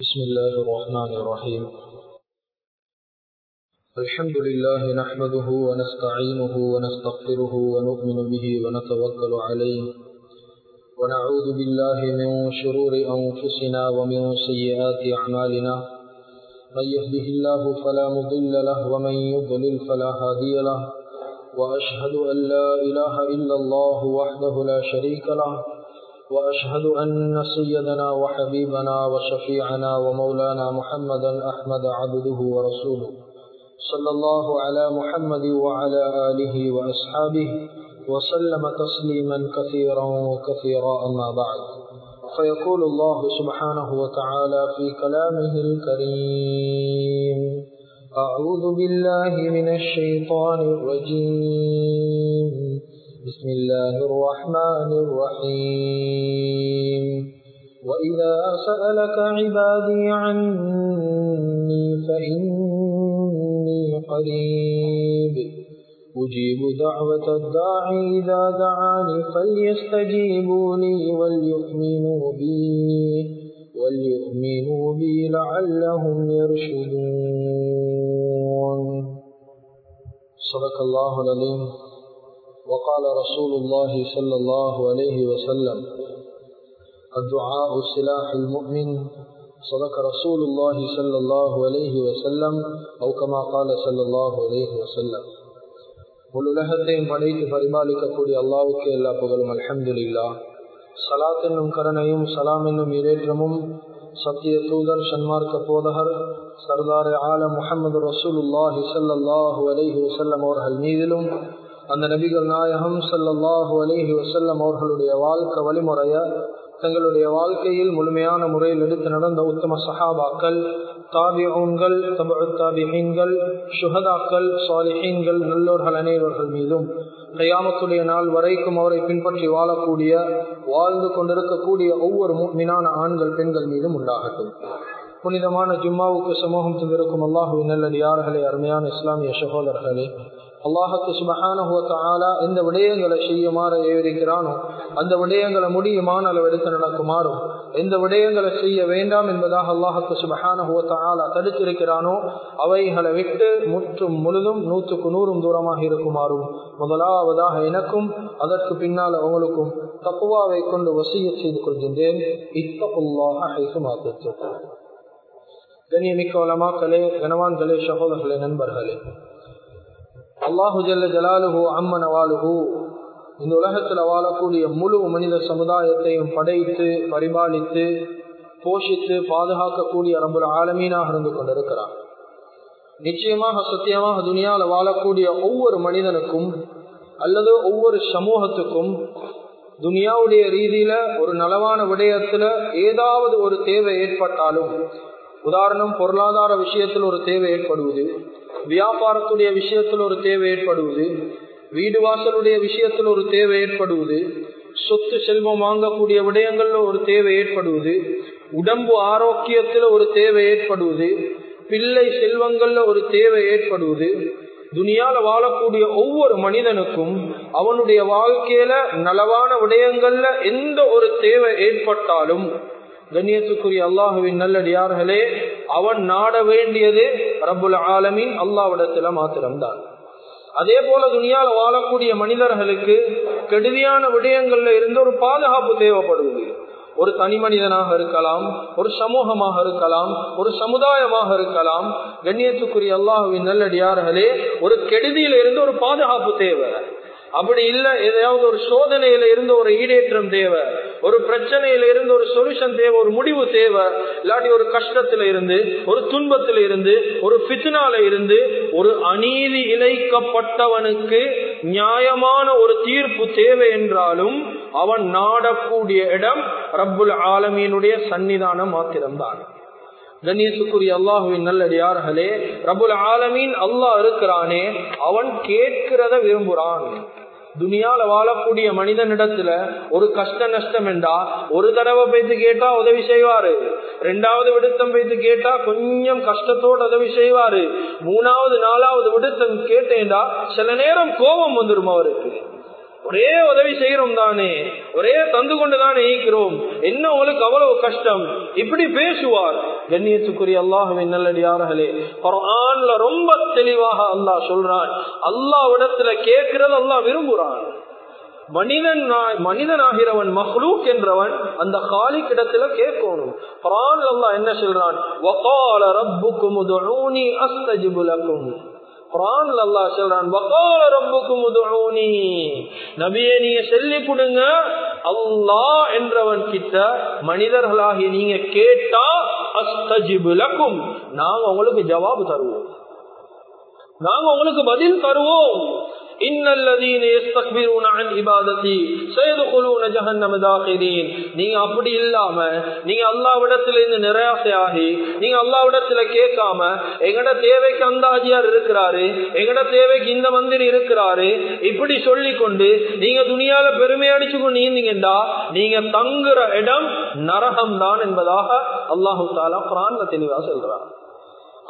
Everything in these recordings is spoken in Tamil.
بسم الله الرحمن الرحيم. الحمد لله نحمده ونستعينه ونستغفره ونؤمن به ونتوكل عليه. ونعوذ بالله من شرور أنفسنا ومن سيئات أعمالنا. من يهده الله فلا مضل له ومن يضلل فلا هادي له. وأشهد أن لا إله إلا الله وحده لا شريك له. وأشهد أن سيدنا وحبيبنا وشفيعنا ومولانا محمدا أحمد عبده ورسوله. صلى الله على محمد وعلى آله وأصحابه وسلم تسليما كثيرا وكثيرا أما بعد. فيقول الله سبحانه وتعالى في كلامه الكريم أعوذ بالله من الشيطان الرجيم. بسم الله الرحمن الرحيم. وإذا سألك عبادي عني فإني قريب. أجيب دعوة الداعي إذا دعاني فليستجيبوا لي وليؤمنوا بي. وليؤمنوا بي لعلهم يرشدون. صدق الله العظيم. وقال رسول الله صلى الله عليه وسلم الدعاء سلاح المؤمن صدق رسول الله صلى الله عليه وسلم أو كما قال صلى الله عليه وسلم முழுலகத்தையும் படைத்து பரிபாலிக்கக்கூடிய அல்லாவுக்கு எல்லா புகழும் அலமதுல்லா சலாத் என்னும் கருணையும் சலாம் என்னும் இரேற்றமும் சத்திய தூதர் சன்மார்க்க போதகர் சர்தார் ஆல முகமது ரசூலுல்லாஹி சல்லாஹூ அலஹி வசல்லம் அவர்கள் மீதிலும் அந்த நபிகள் நாயகம் சல்லாஹு அலேஹி வசல்லம் அவர்களுடைய வாழ்க்கை வழிமுறைய தங்களுடைய வாழ்க்கையில் முழுமையான முறையில் எடுத்து நடந்த உத்தம சஹாபாக்கள் தாபியங்கள் தாபிஹீன்கள் சுஹதாக்கள் சாலிஹீன்கள் நல்லோர்கள் அனைவர்கள் மீதும் கையாமத்துடைய நாள் வரைக்கும் அவரை பின்பற்றி வாழக்கூடிய வாழ்ந்து கொண்டிருக்கக்கூடிய ஒவ்வொரு மீனான ஆண்கள் பெண்கள் மீதும் உண்டாகட்டும். புனிதமான ஜும்மாவுக்கு சமூகம் தந்திருக்கும் அல்லாஹுவின் நல்லடியார்களே அருமையான இஸ்லாமிய சகோதரர்களே அல்லாஹுக்கு சுபஹானுவத்தாலா எந்த விடயங்களை செய்யுமாறு ஏவிருக்கிறானோ அந்த விடயங்களை முடியுமான அளவெடுத்து நடக்குமாறும் எந்த விடயங்களை செய்ய வேண்டாம் என்பதாக அல்லாஹுக்கு சுபஹானுவத்தாலா தடுத்திருக்கிறானோ அவைகளை விட்டு முற்றும் முழுதும் நூற்றுக்கு நூறும் தூரமாக இருக்குமாறும். முதலாவதாக எனக்கும் அதற்கு பின்னால் அவங்களுக்கும் தப்புவாவை கொண்டு வசிய செய்து கொள்கின்றேன். இத்தப்புல்லாக ஹைசுமாத்து கண்ணியமிக்க வளமாக்களே கனவான்களே சகோதரர்களே நண்பர்களே. அல்லாஹு ஜல்ல ஜலாலுஹு அம்மன் அவாலுஹு இந்த உலகத்தில் வாழக்கூடிய முழு மனித சமுதாயத்தையும் படைத்து பரிபாலித்து போஷித்து பாதுகாக்கக்கூடிய ரம்புல ஆலமீனாக இருந்து கொண்டிருக்கிறார். நிச்சயமாக சத்தியமாக துணியாவில் வாழக்கூடிய ஒவ்வொரு மனிதனுக்கும் அல்லது ஒவ்வொரு சமூகத்துக்கும் துனியாவுடைய ரீதியில ஒரு நலவான விடயத்துல ஏதாவது ஒரு தேவை ஏற்பட்டாலும் உதாரணம் பொருளாதார விஷயத்தில் ஒரு தேவை ஏற்படுவது வியாபாரத்துடைய விஷயத்தில் ஒரு தேவை ஏற்படுவது வீடு வாசலுடைய விஷயத்தில் ஒரு தேவை ஏற்படுவது சொத்து செல்வம் வாங்கக்கூடிய விடயங்கள்ல ஒரு தேவை ஏற்படுவது உடம்பு ஆரோக்கியத்தில் ஒரு தேவை ஏற்படுவது பிள்ளை செல்வங்கள்ல ஒரு தேவை ஏற்படுவது துனியால வாழக்கூடிய ஒவ்வொரு மனிதனுக்கும் அவனுடைய வாழ்க்கையில நலவான விடயங்கள்ல எந்த ஒரு தேவை ஏற்பட்டாலும் கண்ணியத்துக்குரிய அல்லாஹுவின் நல்லடியார்களே அவன் நாட வேண்டியது ரபுல் ஆலமின் அல்லாவிடத்துல மாத்திரம்தான். அதே போல துணியால வாழக்கூடிய மனிதர்களுக்கு கெடுதியான விடயங்கள்ல இருந்து ஒரு பாதுகாப்பு தேவைப்படுவது. ஒரு தனி மனிதனாக இருக்கலாம் ஒரு சமூகமாக இருக்கலாம் ஒரு சமுதாயமாக இருக்கலாம் கண்ணியத்துக்குரிய அல்லாஹுவின் நல்லடியார்களே ஒரு கெடுதியில இருந்து ஒரு பாதுகாப்பு தேவை. அப்படி இல்ல எதையாவது ஒரு சோதனையில இருந்து ஒரு ஈடேற்றம் தேவை. ஒரு பிரச்சனையில இருந்து ஒரு சொல்யூஷன் தேவை ஒரு முடிவு தேவை. இல்லாட்டி ஒரு கஷ்டத்துல இருந்து ஒரு துன்பத்துல இருந்து ஒரு பித்னால இருந்து ஒரு அநீதி இழைக்கப்பட்டவனுக்கு நியாயமான ஒரு தீர்ப்பு தேவை என்றாலும் அவன் நாடக்கூடிய இடம் ரப்புல் ஆலமீனுடைய சன்னிதானம் மாத்திரம்தான். கணேசுக்குரிய அல்லாஹுவின் நல்லடியார்களே ரபுல் ஆலமீன் அல்லாஹ் இருக்கிறானே அவன் கேட்கிறத விரும்புறான். துனியால வாழக்கூடிய மனிதனிடத்துல ஒரு கஷ்ட நஷ்டம் என்றா ஒரு தடவை போய்த்து கேட்டா உதவி செய்வாரு. ரெண்டாவது விடுத்தம் போய்த்து கேட்டா கொஞ்சம் கஷ்டத்தோடு உதவி செய்வாரு. மூணாவது நாலாவது விடுத்தம் கேட்டேன்டா சில நேரம் கோபம் வந்துடும் அவருக்கு. ஒரே உதவி செய்யறோம் தானே ஒரே தந்து கொண்டு தானே ஈக்கிறோம் என்ன உங்களுக்கு அவ்வளவு கஷ்டம்? இப்படி பேசுவார். கண்ணியத்துக்குரிய அல்லாஹுவின் நல்லடியார்களே குரான்ல ரொம்ப தெளிவாக அல்லாஹ் சொல்றான். அல்லாவிடத்துல கேட்கிறது அல்லாஹ் விரும்புறான். மனிதன் மனிதன் ஆகிறவன் மஹ்லூக் என்றவன் அந்த காலி கிடத்துல கேட்கணும். குரான் அல்லாஹ் என்ன சொல்றான்? வகால ரப்புக்கும் உதுஊனி அஸ்தஜிபுலக்கும் குரான் அல்லாஹ் சொல்றான் வகால ரப்புக்கும் உதுஊனி. நபியே நீங்க சொல்லி கொடுங்க அல்லா என்றவன் கிட்ட மனிதர்களாகி நீங்க கேட்டா அஸ்தஜிபுலக்கும் நாங்க உங்களுக்கு ஜவாபு தருவோம். நாங்க உங்களுக்கு பதில் தருவோம். நீங்க அப்படி இல்லாம நீங்க அல்லாவிடத்துல இருந்து நிராசையாகி நீங்க அல்லாவிடத்துல கேட்காம எங்கட தேவைக்கு அந்த ஆஜியார் இருக்கிறாரு எங்கட தேவைக்கு இந்த மந்திரி இருக்கிறாரு இப்படி சொல்லி கொண்டு நீங்க துணியால பெருமை அடிச்சு கொண்டு நீந்தீங்கடா நீங்க தங்குற இடம் நரகம் தான் என்பதாக அல்லாஹு தாலா பிரான்ல தெளிவா சொல்றார்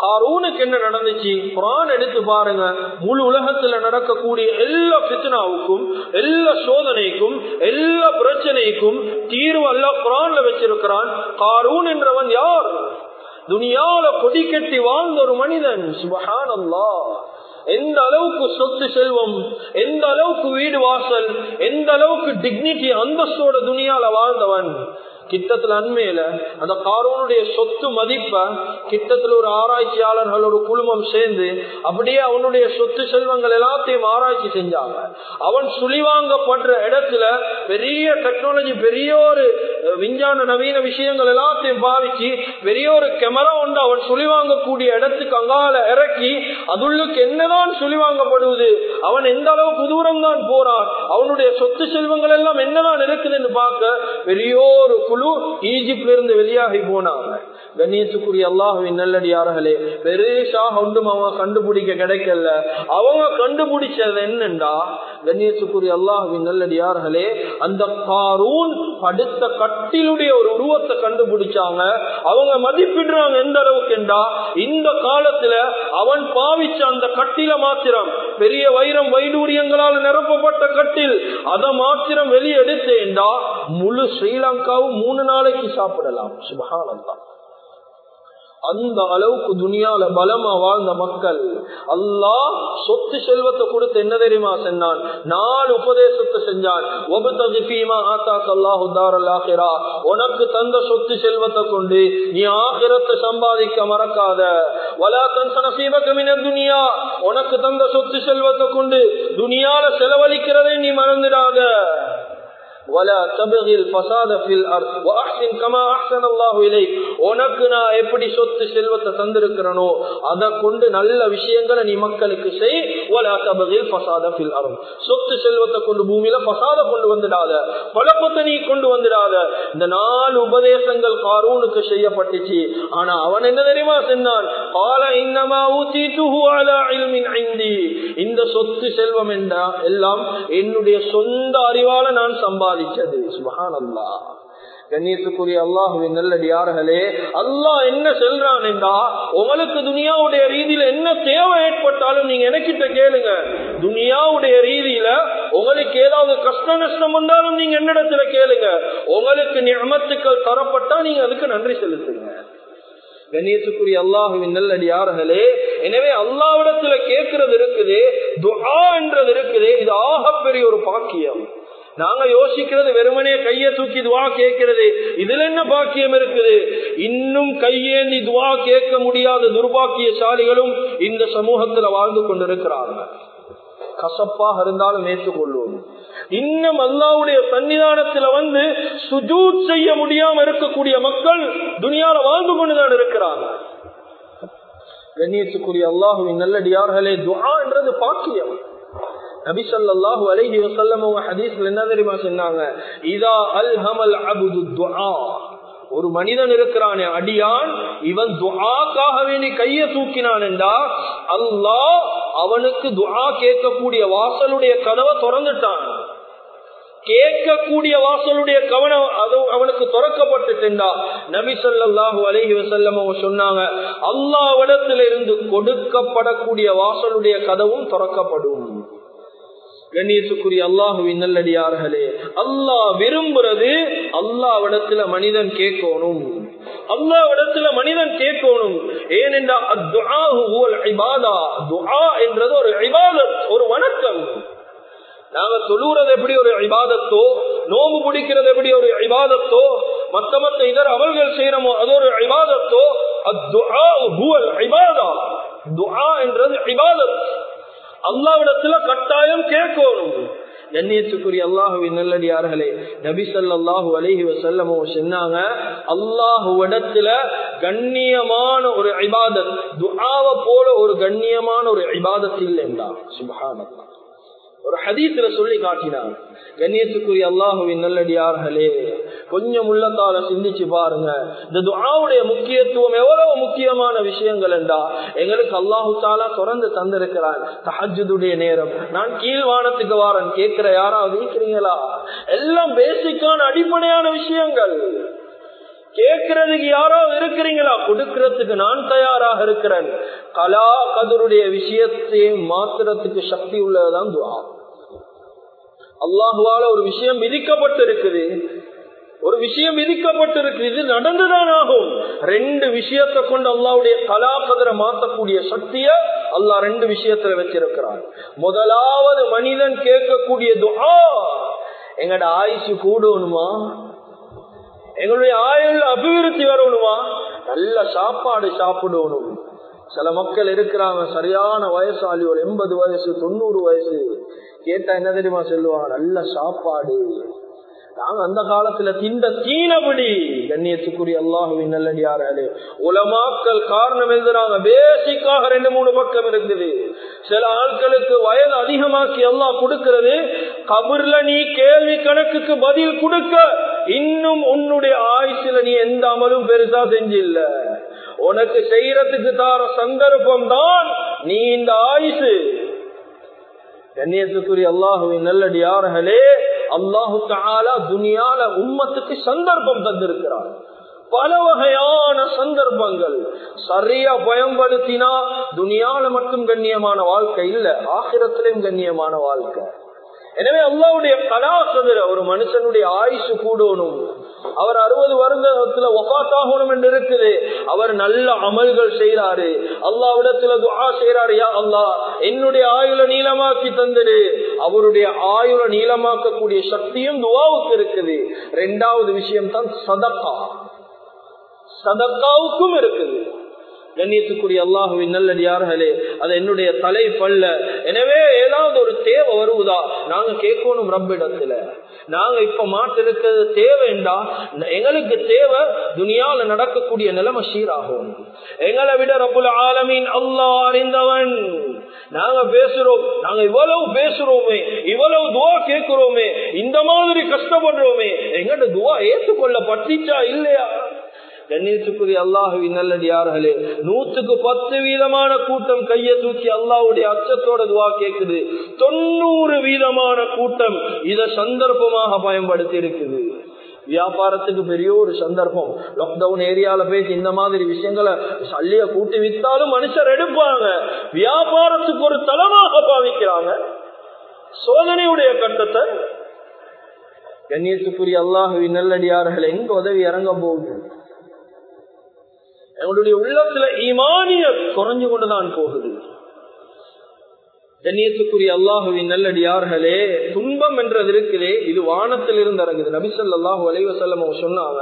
காரூனுக்கு என்ன நடந்துச்சு? குரான் எடுத்து பாருங்க. முழு உலகத்துல நடக்கக்கூடிய எல்லா பித்னாவுக்கும் எல்லா சோதனைக்கும் எல்லா பிரச்சனைக்கும் தீர்வு அல்ல குரான்ல வச்சிருக்கிறான். காரூன் என்றவன் யார்? துனியால கொடி கட்டி வாழ்ந்த ஒரு மனிதன். சுபஹான் அல்லா எந்த அளவுக்கு சொத்து செல்வம் எந்த அளவுக்கு வீடு வாசல் எந்த அளவுக்கு டிக்னிட்டி அந்தஸ்தோட துணியால வாழ்ந்தவன். கிட்டத்துல அண்மையில அந்த காரோனுடைய சொத்து மதிப்ப கிட்டத்துல ஒரு ஆராய்ச்சியாளர்கள் ஒரு குழுமம் சேர்ந்து அப்படியே அவனுடைய சொத்து செல்வங்கள் எல்லாத்தையும் ஆராய்ச்சி செஞ்சாங்க. அவன் சுழிவாங்கப்படுற இடத்துல பெரிய டெக்னாலஜி பெரிய ஒரு விஞ்ஞான நவீன விஷயங்கள் எல்லாத்தையும் பாவிச்சு வெறிய ஒரு கேமரா ஒன்று அவன் சுழிவாங்கக்கூடிய இடத்துக்கு அங்கால இறக்கி அதுள்ளுக்கு என்னதான் சுழிவாங்கப்படுவது அவன் எந்த அளவுக்கு தூரம் தான் போறான்? அவனுடைய சொத்து செல்வங்கள் எல்லாம் என்னதான் இருக்குதுன்னு பார்க்க பெரிய ஒரு குழு ஈஜிப்ட்ல இருந்து வெளியாகி போனாங்க. கண்ணியத்துக்குரிய அல்லாஹுவின் நல்லடியார்களே பெருசாக ஒன்றும் அவங்க கண்டுபிடிக்க கிடைக்கல. அவங்க கண்டுபிடிச்சது என்னண்டா கண்ணியத்துக்குரிய அல்லாஹுவின் நல்லடியார்களே அந்த காரூன் படுத்த கட்டிலுடைய ஒரு உருவத்தை கண்டுபிடிச்சாங்க. அவங்க மதிப்பிடுறாங்க எந்த அளவுக்குண்டா இந்த காலத்துல அவன் பாவிச்ச அந்த கட்டில மாத்திரம் பெரிய வைரம் வைடூரியங்களால் நிரப்பப்பட்ட கட்டில் அதை மாத்திரம் வெளியெடுத்தேன்டா முழு ஸ்ரீலங்காவும் மூணு நாளைக்கு சாப்பிடலாம். சுபகானந்தா அந்த அளவுக்கு துனியால பலமா வாழ்ந்த மக்கள். அல்லாஹ் சொத்து செல்வத்தை கொடுத்து என்ன தெரியுமா செஞ்சான்? நாலு உபதேசத்தை செஞ்சான். உனக்கு தந்த சொத்து செல்வத்தை கொண்டு நீ ஆகிரத்தை சம்பாதிக்க மறக்காத. துனியா. உனக்கு தந்த சொத்து செல்வத்தை கொண்டு துனியால செலவழிக்கிறதை நீ மறந்துடாத. உனக்கு நான் எப்படி சொத்து செல்வத்தை தந்திருக்கிறனோ அதை கொண்டு நல்ல விஷயங்களை நீ மக்களுக்கு செய். சொத்து செல்வத்தை கொண்டு பூமியில பசாத கொண்டு வந்துடாத. குழப்பத்தை நீ கொண்டு வந்துடாத. இந்த நாலு உபதேசங்கள் காரூனுக்கு செய்யப்பட்டுச்சு. ஆனா அவன் என்ன தெரியுமா சென்றான் கால இன்னமா ஊத்தி இந்த சொத்து செல்வம் என்றா எல்லாம் என்னுடைய சொந்த அறிவால நான் சம்பாதிச்சது சுபஹானல்லா கண்ணியத்துக்குரிய அல்லாஹுவின் நல்லடியார்களே அல்லாஹ் என்ன செல்றான் என்றா உங்களுக்கு துனியாவுடைய ரீதியில என்ன தேவை ஏற்பட்டாலும் நீங்க எனக்கிட்ட கேளுங்க. துனியாவுடைய ரீதியில உங்களுக்கு ஏதாவது கஷ்ட நஷ்டம் வந்தாலும் நீங்க என்னிடத்துல கேளுங்க. உங்களுக்கு நியமத்துக்கள் தரப்பட்டா நீங்க அதுக்கு நன்றி செலுத்துங்க. கண்ணியத்துக்குரிய அல்லாஹுவின் நல்லடியார்களே எனவே அல்லாவிடத்துல கேட்கறது இருக்குது துஆ என்றது இருக்குது இது ஆகப்பெரிய ஒரு பாக்கியம். நாங்க யோசிக்கிறது வெறுமனே கைய தூக்கி துவா கேட்கிறது. இதுல என்ன பாக்கியம் இருக்குது? இன்னும் கையேந்தி துவா கேட்க முடியாத துர்பாக்கியசாலிகளும் இந்த சமூகத்துல வாழ்ந்து கொண்டிருக்கிறார்கள். கசப்பாக இருந்தாலும் ஏற்றுக்கொள்வோம். இன்னும் அல்லாவுடைய சன்னிதானத்துல வந்து சுஜூத் செய்ய முடியாம இருக்கக்கூடிய மக்கள் துணியால வாழ்ந்து கொண்டுதான் இருக்கிறாங்க கண்ணியத்துக்குரிய அல்லாஹுவின் நல்லடியார்களே துவா என்றது பாக்கியம். நபி ஸல்லல்லாஹு அலைஹி வஸல்லம் அவங்க ஹதீஸ்ல என்ன தெரியுமா சொன்னாங்க? இதா அல் ஹமல் அபுது துஆ. ஒரு மனிதன் இருக்கிறானே அடியான் இவன் துஆக்காக வேண்டி கைய தூக்கினான் என்றா அல்லாஹ் அவனுக்கு துஆ கேட்கக்கூடிய வாசலுடைய கதவை திறந்துட்டான். கேட்கக்கூடிய வாசலுடைய கவனம் அது அவனுக்கு திறக்கப்பட்டுட்டா நபி சொல்லாஹு அலஹி வசல்லம் அவங்க சொன்னாங்க அல்லாவிடத்திலிருந்து கொடுக்கப்படக்கூடிய வாசலுடைய கதவும் திறக்கப்படும். கண்ணியத்துக்குரிய அல்லாஹுவின் நல்லடியார்களே அல்லாஹ் விரும்புறது அல்லாவிடத்துல மனிதன் கேட்கணும். அல்லாவிடத்துல மனிதன் கேட்கணும். ஏனென்றால் என்றது ஒரு இபாதத் ஒரு வணக்கம். நாங்க தொழுறது எப்படி ஒரு இபாதத்தோ நோம்பு பிடிக்கிறது எப்படி ஒரு இபாதத்தோ மத்த மத்த இதர் அவர்கள் செய்யறமோ அது ஒரு இபாதத்தோ என்றது இபாதத். அல்லாவிடத்துல கட்டாயம் கேட்கணும். கண்ணியத்துக்குரிய அல்லாஹுவின் நல்லடியார்களே நபி சொல்லாஹு அலஹி வசல்லமோ சொன்னாங்க அல்லாஹுவிடத்துல கண்ணியமான ஒரு ஐபாதத் துஆவை போல ஒரு கண்ணியமான ஒரு ஐபாதத் இல்லைண்டா. சுபஹானல்லா ஒரு ஹதீஸ்ல சொல்லி காட்டினார். கண்ணியத்துக்குரிய அல்லாஹுவின் நல்லடியார்களே கொஞ்சம் உள்ளத்தால சிந்திச்சு பாருங்க. இந்த துஆவுடைய முக்கியத்துவம் எவ்வளவு முக்கியமான விஷயங்கள் என்றா எங்களுக்கு அல்லாஹு தாலா தொடர்ந்து தந்திருக்கிறான். தஹஜுடைய நேரம். நான் கீழ்வானத்துக்கு வாரன் கேட்கிற யாராவது இருக்கிறீங்களா? எல்லாம் பேசிக்கான அடிப்படையான விஷயங்கள். கேட்கறதுக்கு யாராவது இருக்கிறீங்களா? கொடுக்கறதுக்கு நான் தயாராக இருக்கிறேன். கலா கதருடைய விஷயத்தை மாத்துறதுக்கு சக்தி உள்ளதுதான் துவா அல்லாஹுவால ஒரு விஷயம் விதிக்கப்பட்டு இருக்குது ஒரு விஷயம் விதிக்கப்பட்டிருக்கு இது நடந்துதான் ஆகும். ரெண்டு விஷயத்தை கொண்டு அல்லாவுடைய கலாபதரை மாற்றக்கூடிய சக்திய அல்லாஹ் ரெண்டு விஷயத்துல வச்சிருக்கிறான். முதலாவது மனிதன் கேட்கக்கூடிய துஹா எங்கட ஆயுசு கூடணுமா எங்களுடைய ஆயுள் அபிவிருத்தி வரணுமா? நல்ல சாப்பாடு சாப்பிடணும். சில மக்கள் இருக்கிறாங்க சரியான வயசாளி ஒரு எண்பது வயசு தொண்ணூறு வயசு. கேட்டா என்ன தெரியுமா சொல்லுவாங்க? நல்ல சாப்பாடு. நாங்க அந்த காலத்துல திண்ட தீனபடி கண்ணியத்துக்குரிய அல்லாஹுவின் நல்லடியாரே உலமாக்கல் காரணம் எழுதுறாங்க. பேசிக்காக ரெண்டு மூணு பக்கம் இருந்தது சில ஆட்களுக்கு வயது அதிகமாக்கி எல்லாம் கொடுக்கிறது. கபர்ல நீ கேள்வி கணக்குக்கு பதில் கொடுக்க இன்னும் உன்னுடைய ஆயுசுல நீ எந்த அமலும் பெருசா செஞ்சில்ல. உனக்கு செய்யறதுக்கு தார சந்தர்ப்பம் தான் நீ இந்த ஆயுசு. கண்ணியத்துக்குரிய அல்லாஹுவின் நல்லடியார்களே அல்லாஹு தாலா துனியால உம்மத்துக்கு சந்தர்ப்பம் தந்திருக்கிறார் பல வகையான சந்தர்ப்பங்கள். சரியா பயன்படுத்தினா துனியால மட்டும் கண்ணியமான வாழ்க்கை இல்ல ஆகிரத்திலும் கண்ணியமான வாழ்க்கை. எனவே அல்லாவுடைய கலாசதுர ஒரு மனுஷனுடைய ஆயுசு கூடணும். அவர் அறுபது வருடத்துல ஒபாசாகணும் என்று இருக்குது. அவர் நல்ல அமல்கள் செய்யறாரு அல்லாவிடத்துல துவா செய்யறாரு யா அல்லா என்னுடைய ஆயுள நீளமாக்கி தந்துடு அவருடைய ஆயுள நீளமாக்கக்கூடிய சக்தியும் துவாவுக்கு இருக்குது. ரெண்டாவது விஷயம் தான் சதக்கா. சதக்காவுக்கும் இருக்குது. கண்ணியத்துக்குரிய அல்லாஹுவின் நல்லடியார்களே அது என்னுடைய தலை பல்ல எனவே ஏதாவது ஒரு தேவை வருவதா? நாங்க கேட்கணும் ரப்பிடத்துல. நாங்க இப்ப மாட்டிருக்கிறது தேவைண்டா எங்களுக்கு தேவை துனியால நடக்கக்கூடிய நிலைமை சீராகும். எங்களை விட ரப்புல ஆலமீன் அல்லாஹ் அறிந்தவன். நாங்க பேசுறோம் நாங்க இவ்வளவு பேசுறோமே இவ்வளவு துவா கேட்கிறோமே இந்த மாதிரி கஷ்டப்படுறோமே எங்கட துவா ஏற்றுக்கொள்ள பட்டிச்சா இல்லையா? கண்ணியத்துக்குரிய அல்லாஹுவின் நல்லடியார்களே நூத்துக்கு பத்து வீதமான கூட்டம் கையை தூக்கி அல்லாஹுடைய அச்சத்தோட துவா கேக்குது. தொண்ணூறு வீதமான கூட்டம் இத சந்தர்ப்பமாக பயன்படுத்தி இருக்குது. வியாபாரத்துக்கு பெரிய ஒரு சந்தர்ப்பம். லாக்டவுன் ஏரியால போய் இந்த மாதிரி விஷயங்களை சல்லிய கூட்டி வித்தாலும் மனுஷர் எடுப்பாங்க. வியாபாரத்துக்கு ஒரு தளமாக பாவிக்கிறாங்க. சோதனையுடைய கட்டத்தை கண்ணியத்துக்குரிய அல்லாஹுவின் நல்லடியார்கள் எங்க உதவி இறங்க போகுது. எங்களுடைய உள்ளத்துல ஈமானிய குறைஞ்சு கொண்டுதான் போகுது. கண்ணியத்துக்குரிய அல்லாஹுவின் நல்லடியார்களே துன்பம் என்றது இருக்குதே இது வானத்தில் இருந்து இறங்குது நபிசல்லாஹு அலைவசல்லம் சொன்னாங்க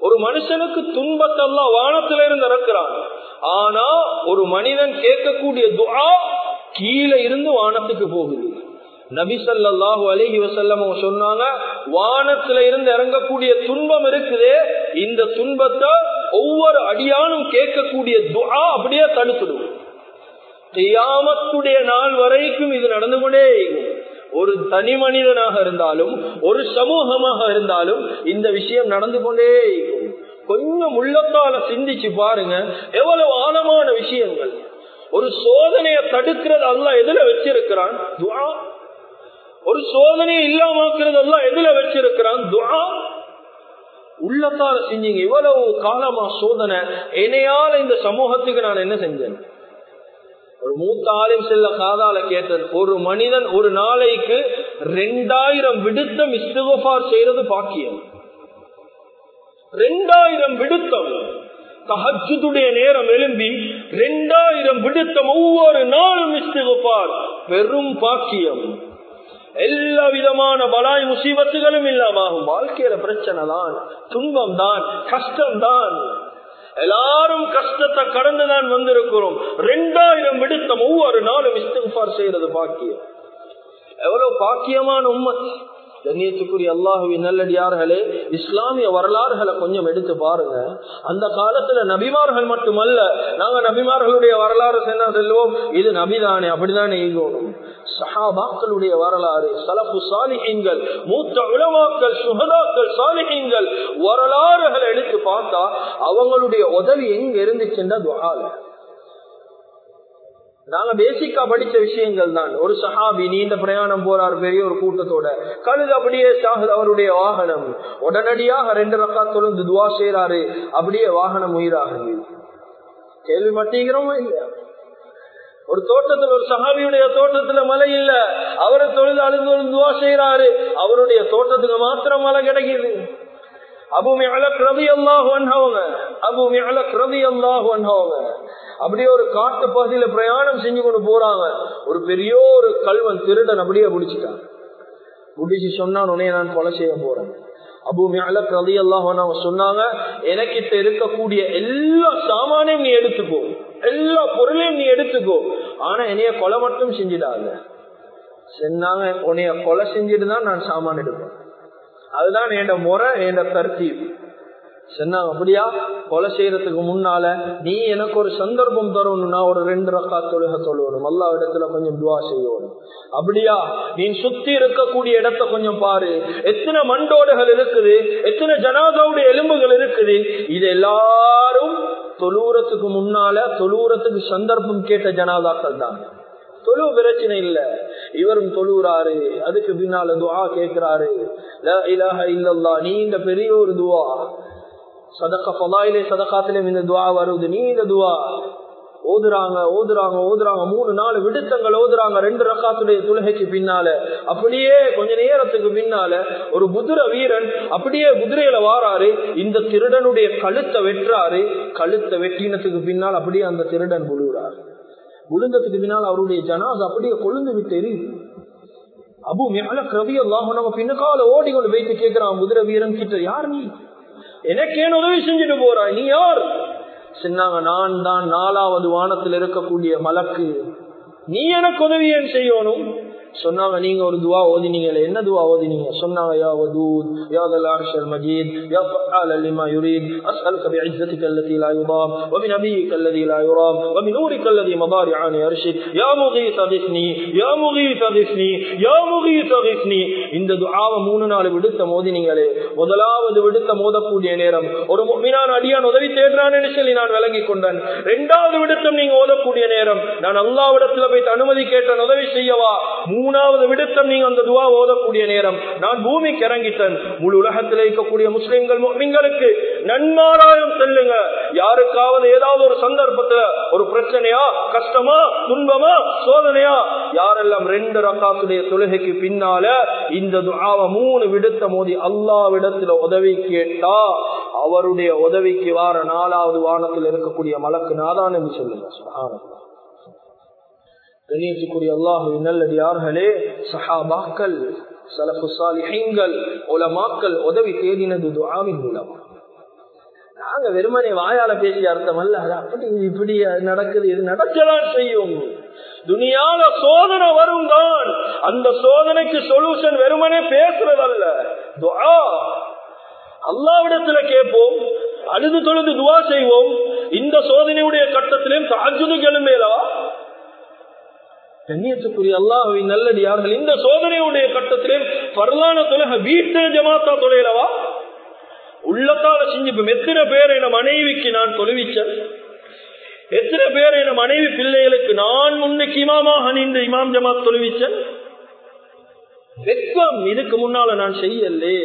ஒரு மனுஷனுக்கு துன்பத்தெல்லாம் வானத்தில இருந்து இறக்குறாங்க ஆனா ஒரு மனிதன் கேட்கக்கூடிய துஆ கீழே இருந்து வானத்துக்கு போகுது. நபிசல்லாஹு சல்லாஹூ அலஹி வசல்லம் சொன்னாங்க வானத்துல இருந்து இறங்கக்கூடிய துன்பம் இருக்குதே. இந்த துன்பத்தை ஒவ்வொரு அடியானும் கேட்கக்கூடிய துஆ அப்படியே தடுத்துடும் கியாமத்துடைய நாள் வரைக்கும் இது நடந்து கொண்டே ஒரு தனி மனிதனாக இருந்தாலும் ஒரு சமூகமாக இருந்தாலும் இந்த விஷயம் நடந்து கொண்டே கொஞ்சம் உள்ளத்தால சிந்திச்சு பாருங்க எவ்வளவு ஆழமான விஷயங்கள். ஒரு சோதனையை தடுக்கிறது அல்ல எதுல வச்சிருக்கிறான்? துவா ஒரு சோதனையை இல்லாமக்கிறது எதுல வச்சிருக்கிறான்? துவா உள்ளத்தால செஞ்சீங்க. இவ்வளவு காலமா சோதனை. என்னையால இந்த சமூகத்துக்கு நான் என்ன செஞ்சேன்? ஒரு மூத்த ஆலயம் செல்ல காதால கேட்டது ஒரு மனிதன் ஒரு நாளைக்கு ரெண்டாயிரம் விடுத்தம் இஸ்துகபார் செய்யறது பாக்கியம். ரெண்டாயிரம் விடுத்தம். தஹஜுடைய நேரம் எழும்பி ரெண்டாயிரம் விடுத்தம் ஒவ்வொரு நாளும் இஸ்துகபார் பெரும் பாக்கியம். எல்லா விதமான பலாய் முசீபத்துகளும் இல்லாமாகும். வாழ்க்கையில பிரச்சனை தான் துன்பம் தான் கஷ்டம் தான் எல்லாரும் கஷ்டத்தை கடந்துதான் வந்திருக்கிறோம். ரெண்டாயிரம் விடுத்தம் ஒவ்வொரு நாளும் இஸ்திஃபார் செய்யறது பாக்கியம். எவ்வளவு பாக்கியமான உண்மை கண்ணியத்துக்குரிய அல்லாஹுவின் நல்லடியார்களே இஸ்லாமிய வரலாறுகளை கொஞ்சம் எடுத்து பாருங்க. அந்த காலத்துல நபிமார்கள் மட்டுமல்ல நாங்க நபிமார்களுடைய வரலாறு சென்னா செல்வோம் இது நபிதானே அப்படிதானே ஈகோணும். சஹாபாக்களுடைய வரலாறு சலப்பு சாலிஹீன்கள் மூத்த உலமாக்கள் சுகதாக்கள் சாலிஹீன்கள் வரலாறுகளை எடுத்து பார்த்தா அவங்களுடைய உதவி எங்க இருந்துச்சுன்னா துவால நாங்க பேசிக்கா படிச்ச விஷயங்கள் தான். ஒரு சஹாபி நீண்ட பிரயாணம் போறார் பெரிய ஒரு கூட்டத்தோட. கழுது அப்படியே சாகுது அவருடைய வாகனம். உடனடியாக ரெண்டு ரக்கா தொழுந்து துவா செய்யறாரு அப்படியே வாகனம் உயிராகுது கேள்வி மாட்டேங்கிறோமோ இல்லையா? ஒரு தோட்டத்துல ஒரு சஹாபியுடைய தோட்டத்துல மழை இல்ல. அவரை தொழுது அழுது துவா செய்யறாரு அவருடைய தோட்டத்துக்கு மாத்திரம் மழை கிடைக்குது. அப்படியே ஒரு காட்டு பகுதியில பிரயாணம் செஞ்சு கொண்டு போறாங்க. ஒரு பெரிய ஒரு கல்வன் திருடன் அப்படியே பிடிச்சிட்டான். பிடிச்சு சொன்னான் உடனே நான் கொலை செய்ய போறேன். அபு மிளக் ரவி அல்லாஹ் அவங்க சொன்னாங்க எனக்கிட்ட இருக்கக்கூடிய எல்லா சாமானையும் நீ எடுத்துக்கோ. எல்லா பொருளையும் நீ எடுத்துக்கோ. ஆனா என்னைய கொலை மட்டும் செஞ்சிடாத. சென்னாங்க உன்னைய கொலை செஞ்சுட்டு தான் நான் சாமான் எடுப்பேன். அதுதான் என் முறை என் தர்த்தீப் சொன்னாங்க அப்படியா? கொலை செய்யறதுக்கு முன்னால நீ எனக்கு ஒரு சந்தர்ப்பம் தரணும்னா ஒரு ரெண்டு ரக்கா தொழுக தொழுவணும். எல்லா இடத்துல கொஞ்சம் துவா செய்யணும். அப்படியா? நீ சுத்தி இருக்கக்கூடிய இடத்த கொஞ்சம் பாரு. எத்தனை மண்டோடுகள் இருக்குது? எத்தனை ஜனாதாவுடைய எலும்புகள் இருக்குது? இது எல்லாரும் தொழுவுறத்துக்கு முன்னால தொழுவுறத்துக்கு சந்தர்ப்பம் கேட்ட ஜனாதாக்கள் தான் தொழு பிரச்சனை இல்லை. இவரும் தொழுறாரு அதுக்கு பின்னால துவா கேட்கிறாரு. நீ இந்த பெரிய ஒரு துவா சதக்க பலாயிலே சதக்காத்திலே இந்த துவா வருது. நீ இந்த துவா ஓதுறாங்க ஓதுறாங்க ஓதுறாங்க. மூணு நாலு விடுத்தங்கள் ஓதுறாங்க. ரெண்டு ரக்காத்துடைய துலகைக்கு பின்னால. அப்படியே கொஞ்ச நேரத்துக்கு பின்னால ஒரு குதிரை வீரன் அப்படியே குதிரையில வாராரு. இந்த திருடனுடைய கழுத்தை வெட்டுறாரு. கழுத்தை வெட்டினத்துக்கு பின்னால் அப்படியே அந்த திருடன் விழுகிறாரு விழுந்ததுக்கு பின்னால் அவருடைய ஜனாஸ் அப்படியே கொழுந்து விட்டு அபு மேல கவி அல்லாஹ் நம்ம பின்னக்கால ஓடி கொண்டு வைத்து கேட்கிறான் குதிரை வீரன் கிட்ட யார் நீ? எனக்கேன் உதவி செஞ்சுட்டு போறாய்? நீ யார்? சொன்னாங்க நான் தான் நாலாவது வானத்தில் இருக்கக்கூடிய மலக்கு. நீ எனக்கு உதவி ஏன் செய்யணும். சொன்னாங்க நீங்க ஒரு துவா ஓதினீங்கல்ல என்ன துவா ஓதினீங்க? சொன்னாங்க யா வதூத் யா லிமா யுரீத் அஸ்அலுக பிஇஸ்ஸதிக அல்லதி லா யுதாம் வ பிநபியிக அல்லதி லா யா முகீத் அகிஸ்னி யா முகீத் அகிஸ்னி யா முகீத் அகிஸ்னி இந்த துஆவை மூணு நாள் விடுத்தம் ஓதினீங்களே முதலாவது விடுத்தம் ஓதக்கூடிய நேரம் ஒரு அடியான் உதவி தேடுறான்னு சொல்லி நான் விளங்கிக் கொண்டேன் இரண்டாவது விடுத்தம் நீங்க ஓதக்கூடிய நேரம் நான் அல்லாஹ்விடத்துல போய் அனுமதி கேட்டேன் உதவி செய்யவா மூணு மூணாவது விடுத்தம் நீங்க அந்த துவா ஓதக்கூடிய நேரம். நான் பூமிக்கு இறங்கிட்டேன். முழு உலகத்தில் இருக்கக்கூடிய முஸ்லிம்கள் முஸ்லிம்களுக்கு நன்மாராயம் செல்லுங்க. யாருக்காவது ஏதாவது ஒரு சந்தர்ப்பத்துல ஒரு பிரச்சனையா கஷ்டமா துன்பமா சோதனையா யாரெல்லாம் ரெண்டு ரக்காசுடைய தொழுகைக்கு பின்னால இந்த துவாவை மூணு விடுத்த மோதி அல்லாவிடத்துல உதவி கேட்டா அவருடைய உதவிக்கு வார நாலாவது வானத்தில் இருக்கக்கூடிய மலக்கு நாதான் என்று சொல்லுங்க கண்ணியத்துக்குரிய அல்லாஹு நல்லடியார்களே சஹாபாக்கள் சலப்பு சாலிஹீங்கள் உலமாக்கள் உதவி தேடினது துவாவின் மூலமா. நாங்க வெறுமனே வாயால பேசிய அர்த்தம் அல்ல. அது அப்படி இப்படி நடக்குது இது நடக்கதான் செய்யும். துனியால சோதனை வரும் தான். அந்த சோதனைக்கு சொல்யூஷன் வெறுமனே பேசுறதல்ல. துவா அல்லாவிடத்துல கேட்போம் அழுது தொழுது துவா செய்வோம். இந்த சோதனையுடைய கட்டத்திலும் தாஜுது கெழுமேலவா கண்ணியத்துக்குரிய அல்லாஹுவின் நல்லடியார்கள் இந்த சோதனையுடைய கட்டத்திலே பரலான தொலக வீட்டு ஜமாத்தா தொலைலவா உள்ளத்தால செஞ்சு எத்தனை பேர் என மனைவிக்கு நான் தொழுவிச்சேன்? எத்தனை பேர் என மனைவி பிள்ளைகளுக்கு நான் முன்னுக்கு இமாமாக நீண்ட இமாம் ஜமாத் தொழுவிச்சேன்? வெக்கம் இதுக்கு முன்னால நான் செய்யலே.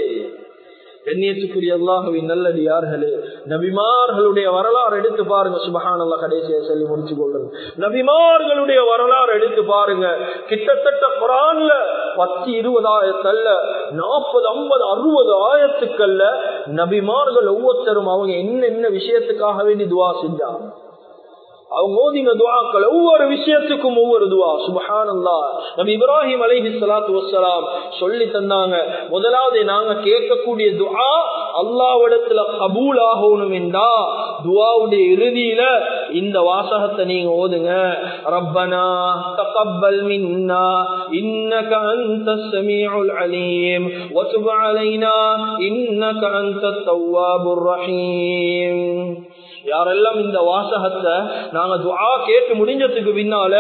கண்ணியத்துக்குரிய அல்லாஹுவின் நல்லடியார்களே நபிமார்களுடைய வரலாறு எடுத்து பாருங்க. சுபஹானல்லா கடைசியை சொல்லி முடிச்சு கொள்றது நபிமார்களுடைய வரலாறு எடுத்து பாருங்க. கிட்டத்தட்ட குரான்ல பத்து இருபது ஆயிரத்தல்ல நாற்பது ஐம்பது அறுபது ஆயிரத்துக்கல்ல நபிமார்கள் ஒவ்வொருத்தரும் அவங்க என்ன என்ன விஷயத்துக்காக வேண்டி துவா செஞ்சாங்க. அவங்க ஓதின துவாக்கள் ஒவ்வொரு விஷயத்துக்கும் ஒவ்வொரு துவா. சுபஹானந்தா நம்ம இப்ராஹிம் அலைஹி சலாத்து வசலாம் சொல்லி தந்தாங்க. முதலாவது நாங்க கேட்கக்கூடிய துவா அல்லாவிடத்துல கபூல் ஆகணும் என்றா துவாவுடைய இறுதியில இந்த வாசகத்தை நீங்க ஓதுங்க. ரப்பனா தகப்பல் மின்னா இன்னக அந்த சமீஉல் அலீம். வதுப் அலைனா இன்னக அந்த தவ்வாபுர் ரஹீம். யாரெல்லாம் இந்த வாசகத்தை நாங்க துவா கேட்டு முடிஞ்சதுக்கு பின்னால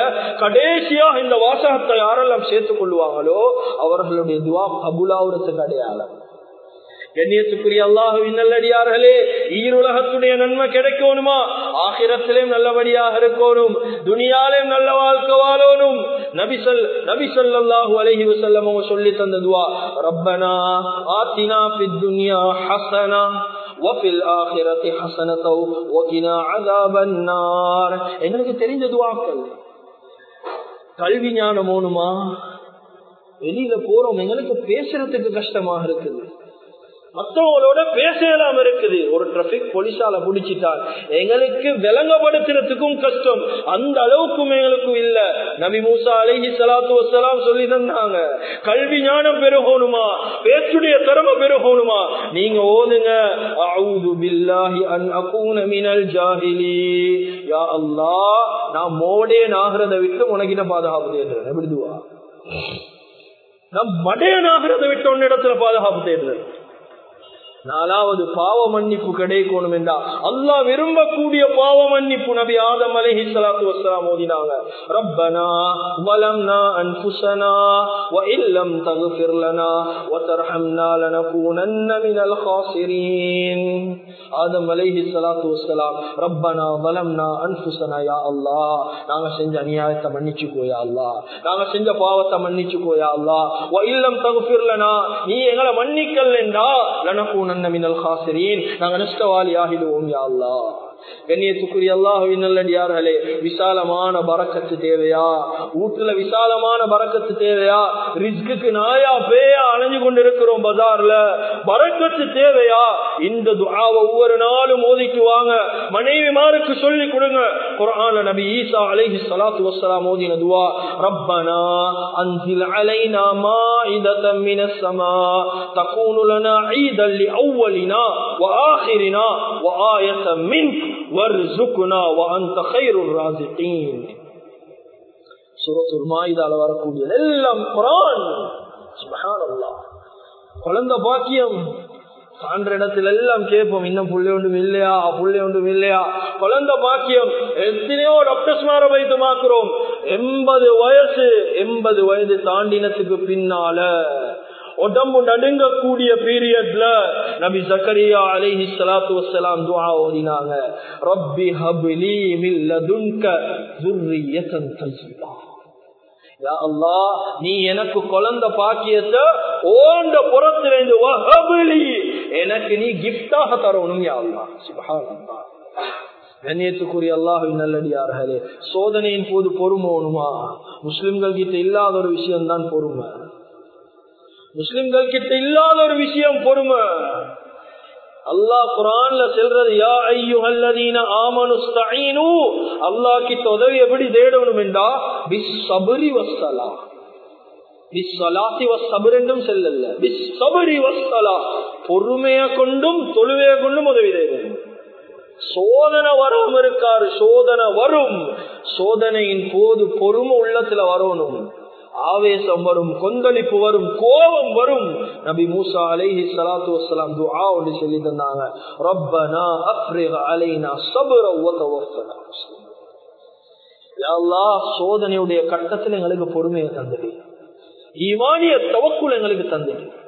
கடைசியா இந்த வாசகத்தை யாரெல்லாம் சேர்த்துக் கொள்வாங்களோ அவர்களுடைய துவா கபுலாவுறதுக்கு அடையாளம். கண்ணியத்துக்குரிய அல்லாஹுவின் நல்லடியார்களே ஈருலகத்துடைய நன்மை கிடைக்கணுமா? ஆகிரத்திலேயும் நல்லபடியாக இருக்கணும். துனியாலையும் நல்ல வாழ்க்கை வாழணும். நபிசல் நபிசல்லாஹு அலஹி வசல்லம் சொல்லி தந்ததுவா ரப்பனா ஆத்தினா பித் துன்யா ஹசனா وفي الآخرة حسنة وقنا عذاب النار எங்களுக்கு தெரிஞ்ச துவாக்கள் கல்வி ஞானம் ஓணுமா வெளியில போறோம் எங்களுக்கு பேசுறதுக்கு கஷ்டமாக இருக்குது மற்றவங்களோட பேசலாம் இருக்குது. ஒரு டிராபிக் போலீஸால பிடிச்சிட்டார் எங்களுக்கு விளங்கப்படுத்துறதுக்கும் கஷ்டம். அந்த அளவுக்கும் எங்களுக்கும் இல்ல. நபி மூசா அலஹி சலாத்து வசலாம் சொல்லி தந்தாங்க. கல்வி ஞானம் பெருகணுமா? பேச்சுடைய திறமை பெருகணுமா? நீங்க ஓதுங்க. அவுது பில்லாஹி அன் அகூன மினல் ஜாஹிலி யா அல்லாஹ் நான் மோடே நாகிறத விட்டு உனக்கிட்ட பாதுகாப்பு தேடுறேன். நம் மடையன் ஆகிறத விட்டு உன்னிடத்துல பாதுகாப்பு தேடுறேன். நாலாவது பாவ மன்னிப்பு கிடைக்கணும் என்றா அல்லாஹ் விரும்பக்கூடிய பாவ மன்னிப்பு நபி ஆதம் அலைஹி ஸலாத்து வஸலாம் ஓதினாங்க. ரப்பனா வலம்னா அன்ஃபுஸனா வ இல்லம் தக்ஃபிர் லனா வ தர்ஹம்னா லனகூனன்ன மினல் காசிரீன் ஆதம் அலைஹி ஸலாத்து வஸலாம் ரப்பனா வலம்னா அன்ஃபுஸனா யா அல்லாஹ் நாங்க செஞ்ச அநியாயத்தை மன்னிச்சுக்கோ யா அல்லாஹ். நாங்க செஞ்ச பாவத்தை மன்னிச்சுக்கோ யா அல்லாஹ். வ இல்லம் தக்ஃபிர் லனா நீ எங்களை மன்னிக்கலண்டா லனகூன மினல் காசிரீன் நாங்க நஷ்டவாளி ஆகிடுவோம் யா அல்லாஹ் கண்ணியத்துக்குரிய அல்லாஹுவின் நல்லடியார்களே விசாலமான பறக்கத்து தேவையா? வீட்டுல விசாலமான பறக்கத்து தேவையா? ரிஸ்க்கு நாயா பேயா அலைஞ்சு கொண்டிருக்கிறோம் பஜார்ல. பறக்கத்து தேவையா? இந்த துஆவை ஒவ்வொரு நாளும் ஓதிட்டு வாங்க. மனைவிமாருக்கு சொல்லி கொடுங்க. குரான நபி ஈசா அலைஹி சலாத்து வஸ்ஸலாம் ஓதின துவா ரப்பனா அன்சில் அலைனா மாஇதத்தம் மினஸ் ஸமா தகூனு லனா ஈதல் லிஅவ்வலினா வஆகிரினா வஆயத்தம் மின்க் வர்சுக்னா வஅன்த வரக்கூடிய எல்லாம் குர்ஆன் சுப்ஹானல்லாஹ் பாக்கியம். சான்ற இடத்துல எல்லாம் கேட்போம். இன்னும் புள்ளை ஒன்றும் இல்லையா? புள்ளை ஒன்றும் இல்லையா? குழந்த பாக்கியம். எத்தனையோ டாக்டர்ஸ் மாற வைத்து மாக்குறோம் எண்பது வயசு எண்பது வயது தாண்டினத்துக்கு பின்னால உடம்பு நடுங்கக்கூடிய பீரியட்ல நபி ஜக்கரியா அலைஹி ஸலாத்து வஸ்ஸலாம் துஆ ஓதினாங்க ரப்பி ஹப்லி மின் லதுன்க ذُرِّيَّةً தய்யிபா யா அல்லாஹ் நீ எனக்கு குழந்தை பாக்கியத்தை ஓண்ட புறத்திலிருந்து வஹப்லி எனக்கு நீ கிஃப்டாக தரணும் யா அல்லாஹ் சுப்ஹானல்லாஹ் கண்ணியத்துக்குரிய அல்லாஹின் நல்லடியார்களே சோதனையின் போது பொறுமோணுமா முஸ்லிம்கள் கிட்ட இல்லாத ஒரு விஷயம் தான் பொறுமை முஸ்லிம்கள் கிட்ட இல்லாத ஒரு விஷயம் பொறுமை. அல்லாஹ் குரான்ல செல்றது யா ஐயுஹல்லதீன ஆமனுஸ்தஈனு அல்லாஹ் கிட்ட உதவி எப்படி தேடணும் என்றா பிஸ்ஸப்ரி வஸ்ஸலா பிஸ்ஸலாத்தி வஸ்ஸப்ர் என்றும் செல்லல்ல பிஸ்ஸப்ரி வஸ்ஸலா பொறுமையை கொண்டும் தொழுவையை கொண்டும் உதவி தேடணும். சோதனை வராம இருக்காரு சோதனை வரும். சோதனையின் போது பொறுமை உள்ளத்துல வரணும். ஆவேசம் வரும் கொந்தளிப்பு வரும் கோபம் வரும். நபி மூசா அலைஹி சலாத்து வசலாம் துஆ ஒன்று சொல்லி தந்தாங்க. ரப்பனா அஃப்ரிக் அலைனா ஸப்ர வ தவஃபனா. சோதனையுடைய கட்டத்தில் எங்களுக்கு பொறுமையை தந்துடு. ஈமானிய தவக்குள் எங்களுக்கு தந்துடு.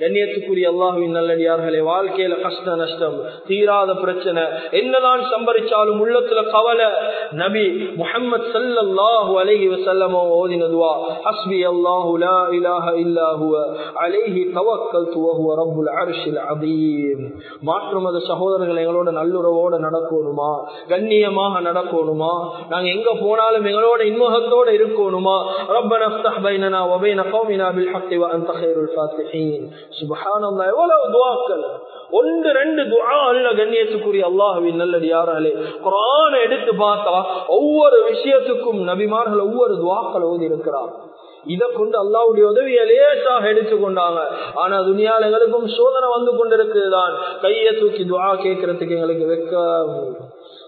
கண்ணியத்துக்குரிய அல்லாஹுவின் நல்லடியார்களே வாழ்க்கையில கஷ்ட நஷ்டம் தீராத பிரச்சனை என்னதான் சம்பரிச்சாலும் உள்ளத்துல கவலை. நபி முஹம்மது ஸல்லல்லாஹு அலைஹி வசல்லமோ ஓதினதுவா ஹஸ்பி அல்லாஹு லா இலாஹ இல்லா ஹுவ அலைஹி தவக்கல்து வ ரப்புல் அர்ஷில் அதீம் மாற்று மத சகோதரர்கள் எங்களோட நல்லுறவோட நடக்கணுமா? கண்ணியமாக நடக்கணுமா? நாங்க எங்க போனாலும் எங்களோட இன்முகத்தோட இருக்கணுமா? ரப்பனா ஃப்தஹ் பைனனா கௌமினா பில் ஹக்கி வ அன்த எவ்வளவு துவாக்கள்? ஒன்று ரெண்டு துவா அல்ல கண்ணியத்துக்குரிய அல்லாஹ்வின் யாராலே. குரான எடுத்து பார்த்தா ஒவ்வொரு விஷயத்துக்கும் நபிமார்கள் ஒவ்வொரு துவாக்கள் ஓதி இருக்கிறார் இதை கொண்டு அல்லாவுடைய உதவியை லேசாக எடுத்துக்கொண்டாங்க ஆனா துணியால எங்களுக்கும் சோதனை வந்து கொண்டிருக்குதுதான் கையை தூக்கி துவா கேட்கறதுக்கு எங்களுக்கு வெக்க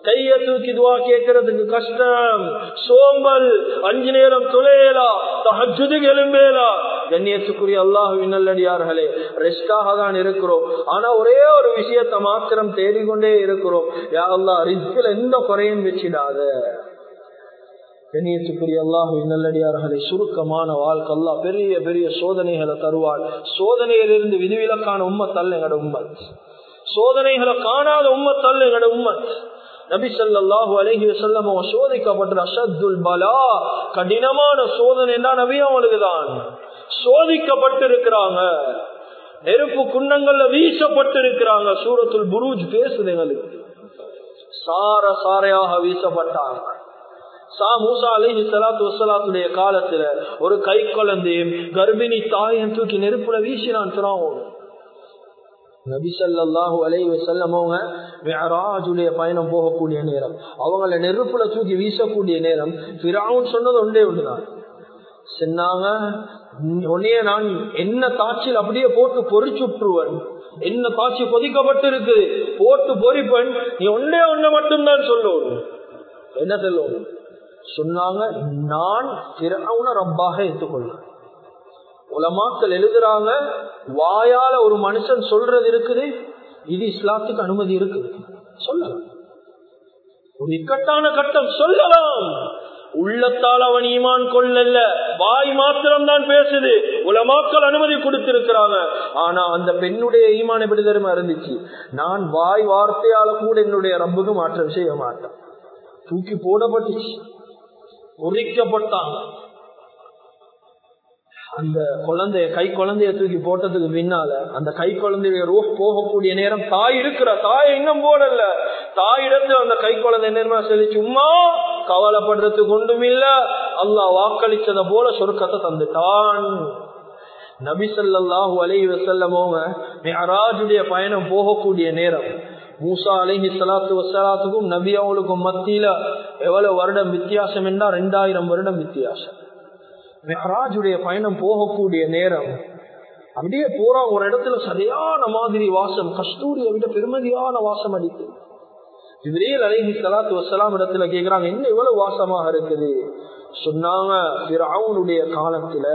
கைய தூக்கி துவா கேட்கறதுக்கு கஷ்டம். சோம்பல் அஞ்சு நேரம் துளையலா தஹஜுதுக்கு எலும்பேலா கண்ணியத்துக்குரிய அல்லாஹுவின் நல்லடியார்களே ரெஸ்டாக தான் இருக்கிறோம். ஆனா ஒரே ஒரு விஷயத்தை மாத்திரம் தேடிக்கொண்டே இருக்கிறோம். யா அல்லா ரிஸ்கில் எந்த குறையும் வச்சிடாத. கண்ணியத்துக்குரிய அல்லாஹு நல்லடியார்களை சுருக்கமான வாழ்க்கை அல்லா பெரிய பெரிய சோதனைகளை தருவாள் சோதனையிலிருந்து விதிவிலக்கான உம்மத் அல்ல எங்கட உம்மத். சோதனைகளை காணாத உம்மத் அல்ல எங்கட உம்மத். நபி சல்லாஹூ அலஹி வசல்லம் அவன் சோதிக்கப்பட்ட அஷத்துல் பலா கடினமான சோதனை தான் நபி அவங்களுக்கு தான் சோதிக்கப்பட்டிருக்கிறாங்க. நெருப்பு குண்டங்கள்ல வீசப்பட்டிருக்கிறாங்க. சூரத்துல் புரூஜ் பேசுது எங்களுக்கு. சார சாரையாக வீசப்பட்டாங்க. சா மூசா அலிஹி சலாத்து வசலாத்துடைய காலத்துல ஒரு கை குழந்தையும் கர்ப்பிணி தாயும் தூக்கி நெருப்புல வீசினான் திராவும் நபிசல்லாஹு அலை செல்லமவங்க மேராஜுடைய பயணம் போகக்கூடிய நேரம். அவங்கள நெருப்புல தூக்கி வீசக்கூடிய நேரம். பிராவுன் சொன்னது ஒன்றே ஒன்றுதான். சொன்னாங்க உன்னைய நான் என்ன தாட்சியில் அப்படியே போட்டு பொறிச்சுற்றுவன். என்ன தாட்சி கொதிக்கப்பட்டு போட்டு பொறிப்பன். நீ ஒன்னே ஒன்ன மட்டும்தான் சொல்லணும் என்ன சொல்லுவோம்? சொன்னாங்க நான் திறவுன ரப்பாக ஏற்றுக்கொள்வேன். உலமாக்கள் எழுதுறாங்க வாயால ஒரு மனுஷன் சொல்றது இருக்குது இது இஸ்லாத்துக்கு அனுமதி இருக்குது. சொல்லலாம். ஒரு இக்கட்டான கட்டம் சொல்லலாம். உள்ளத்தால் அவன் ஈமான் கொள்ளல்ல. வாய் மாத்திரம் தான் பேசுது. உலமாக்கள் அனுமதி கொடுத்திருக்கிறாங்க. ஆனா அந்த பெண்ணுடைய ஈமான் எப்படி தருமா இருந்துச்சு? நான் வாய் வார்த்தையால கூட என்னுடைய ரம்புக்கு மாற்றம் செய்ய மாட்டேன். தூக்கி போடப்பட்டுச்சு. உரிக்கப்பட்டாங்க அந்த குழந்தைய கை குழந்தைய தூக்கி போட்டதுக்கு பின்னால அந்த கை குழந்தைய ரூஹ் போகக்கூடிய நேரம் தாய் இருக்கிற. தாய் இன்னும் போடல. தாய் அந்த கை குழந்தை நேரமா சொல்லி சும்மா கவலைப்படுறதுக்கு ஒன்றும் இல்ல அல்லா வாக்களிச்சத போல சொருக்கத்தை தந்துட்டான். நபிசல்லாஹு அலை வசல்லமோங்க மெஹராஜுடைய பயணம் போகக்கூடிய நேரம். மூசா அலைஹி சலாத்து வசலாத்துக்கும் நபி அவளுக்கும் மத்தியில எவ்வளவு வருடம் வித்தியாசம் என்றா ரெண்டாயிரம் வருடம் வித்தியாசம். மெஹராஜுடைய பயணம் போகக்கூடிய நேரம். அப்படியே போறா ஒரு இடத்துல சரியான மாதிரி வாசம் கஸ்தூரியை விட பெருமதியான வாசம் அடிக்குது. இவரேல் அலைஹி சலாத்து வசலாம் இடத்துல கேக்குறாங்க என்ன இவ்வளவு வாசமாக இருக்குது? சொன்னாங்க அவனுடைய காலத்துல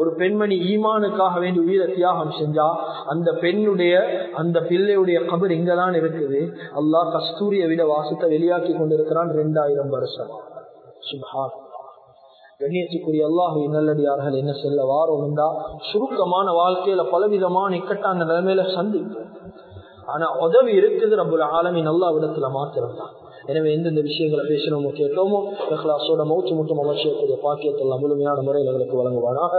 ஒரு பெண்மணி ஈமானுக்காக வேண்டி உயிரை தியாகம் செஞ்சா அந்த பெண்ணுடைய அந்த பிள்ளையுடைய கபர் இங்கதான் இருக்குது. அல்லாஹ் கஸ்தூரியை விட வாசத்தை வெளியாக்கி கொண்டிருக்கிறான் ரெண்டாயிரம் வருஷம். சுபான் கண்ணியத்துக்குரிய அல்லாஹு நல்லடியார்கள் என்ன செல்ல வாரம் வாரோம்டா சுருக்கமான வாழ்க்கையில பலவிதமான இக்கட்டான நிலைமையில சந்திப்போம். ஆனா உதவி இருக்குது ரபுல் ஆளுமை நல்லா விடத்துல மாத்திரம் தான் எனவே எந்தெந்த விஷயங்களை பேசணுமோ கேட்டோமோ இஹ்லாஸோட மௌச்சு முட்டும் அவசியக்கூடிய பாக்கியத்தெல்லாம் முழுமையான முறையில் எங்களுக்கு வழங்குவாயாக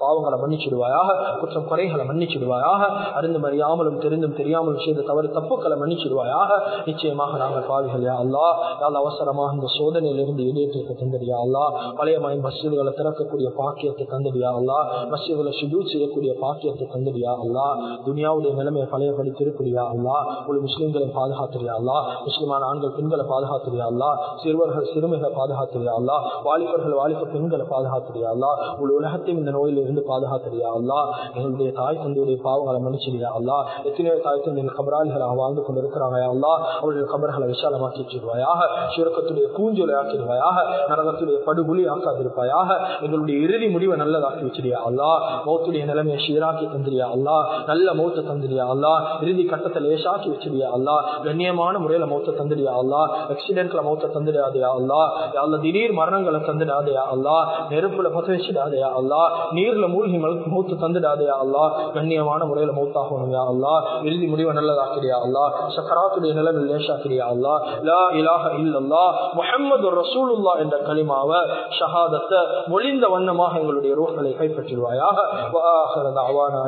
பாவங்களை மன்னிச்சிடுவாயாக குற்றம் குறைகளை மன்னிச்சிடுவாயாக அறிந்து அறியாமலும் தெரிந்தும் தெரியாமலும் செய்த தவறு தப்புக்களை மன்னிச்சிடுவாயாக நிச்சயமாக நாங்கள் பாவிகள் யா அல்லா யாழ் அவசரமாக இந்த சோதனையிலிருந்து ஈடேற்றத்தை தந்தடியா அல்லா பழைய மயம் மசிதுகளை திறக்கக்கூடிய பாக்கியத்தை தந்தடியா அல்லா மசிதுகளை ஷெடியூல் செய்யக்கூடிய பாக்கியத்தை தந்தடியா அல்லா துனியாவுடைய நிலைமையை பழையபடி திருப்படியா அல்லா ஒரு முஸ்லீம்களை பாதுகாத்துறியா அல்லா முஸ்லிமான ஆண்கள் பெண்களை பாதுகாத்துறியா அல்லா சிறுவர்கள் சிறுமிகளை பாதுகாத்துறியா அல்லா வாலிபர்கள் வாலிப பெண்களை பாதுகாத்துறியா அல்லா உள்ள உலகத்தையும் இந்த நோயிலிருந்து பாதுகாத்துறியா அல்லா எங்களுடைய தாய் தந்தையுடைய பாவங்களை மன்னிச்சிடியா அல்லா எத்தனையோ தாய் தந்தையின் கபராளிகளாக வாழ்ந்து கொண்டிருக்கிறாங்க அல்லா அவருடைய கபர்களை விசாலமாக்கி வச்சிருவாயாக சுரக்கத்துடைய பூஞ்சொலை ஆக்கிடுவாயாக நரகத்துடைய படுகொலி ஆக்காதிருப்பாயாக எங்களுடைய இறுதி முடிவை நல்லதாக்கி வச்சிருயா அல்லா மௌத்துடைய நிலைமையை சீராக்கி தந்திரியா அல்லா நல்ல மௌத்த தந்திரியா அல்லா இறுதி கட்டத்தை லேசாக்கி வச்சிருயா அல்லா கண்ணியமான முறையில மௌத்த தந்திரியா அல்லா அல்லா ஆக்சிடென்ட்ல மௌத்த தந்துடாதயா அல்லா அல்ல திடீர் மரணங்களை தந்துடாதயா அல்லா நெருப்புல பத்த வச்சுடாதையா அல்லா நீர்ல மூழ்கி மௌத்த தந்துடாதயா அல்லா கண்ணியமான முறையில மௌத்தாகணும் அல்லா இறுதி முடிவை நல்லதாக்கிறியா அல்லா சக்கராத்துடைய நிலவில் லேசாக்கிறியா அல்லா லா இலாக இல்லல்லா முஹம்மது ரசூலுல்லா என்ற கலிமாவை ஷஹாதத்தை மொழிந்த வண்ணமாக எங்களுடைய ரூஹ்களை கைப்பற்றிடுவாயாக வஆஹிரு தஅவானா